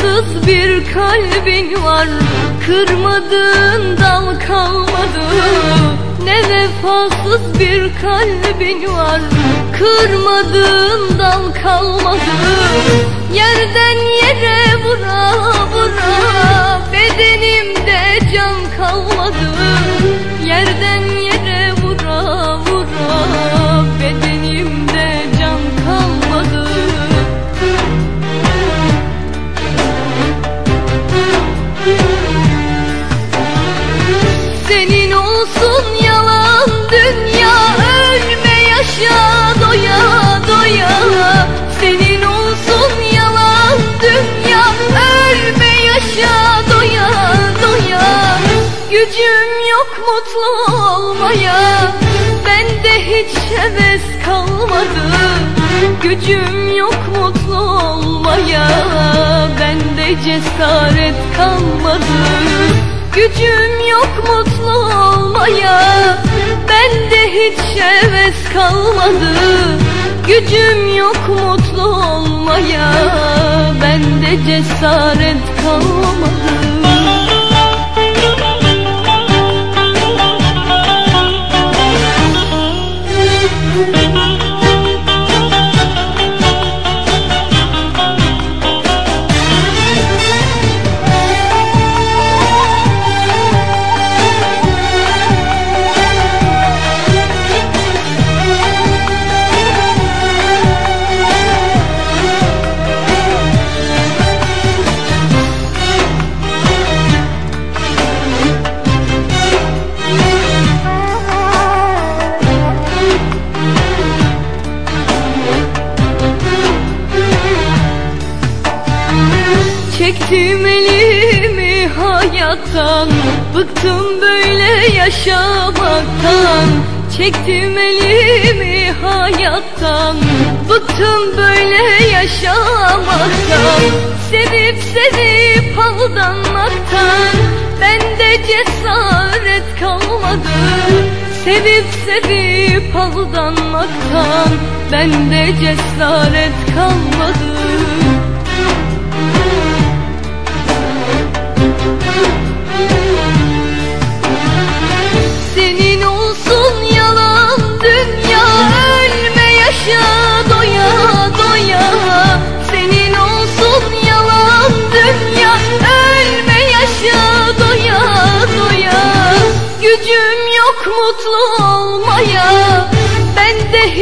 vefasız bir kalbin var. Kırmadığın dal kalmadı. Ne vefasız bir kalbin var. Kırmadığın dal kalmadı. Yerden yere vura vura Bedenimde Gücüm yok mutlu olmaya. Bende hiç heves kalmadı. Gücüm yok mutlu olmaya. Bende cesaret kalmadı. Gücüm yok mutlu olmaya. Bende hiç heves kalmadı. Gücüm yok mutlu olmaya. Bende cesaret kalmadı Çektim elimi hayattan Bıktım böyle yaşamaktan. Çektim elimi hayattan Bıktım böyle yaşamaktan. Sevip sevip aldanmaktan Bende cesaret kalmadı. Sevip sevip aldanmaktan Bende cesaret kalmadı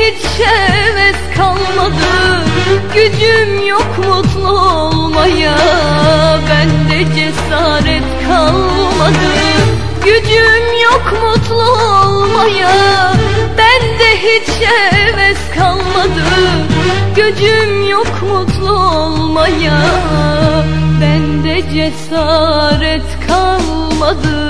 hiç heves kalmadı. Gücüm yok mutlu olmaya. Bende cesaret kalmadı. Gücüm yok mutlu olmaya. Bende hiç heves kalmadı. Gücüm yok mutlu olmaya. Bende cesaret kalmadı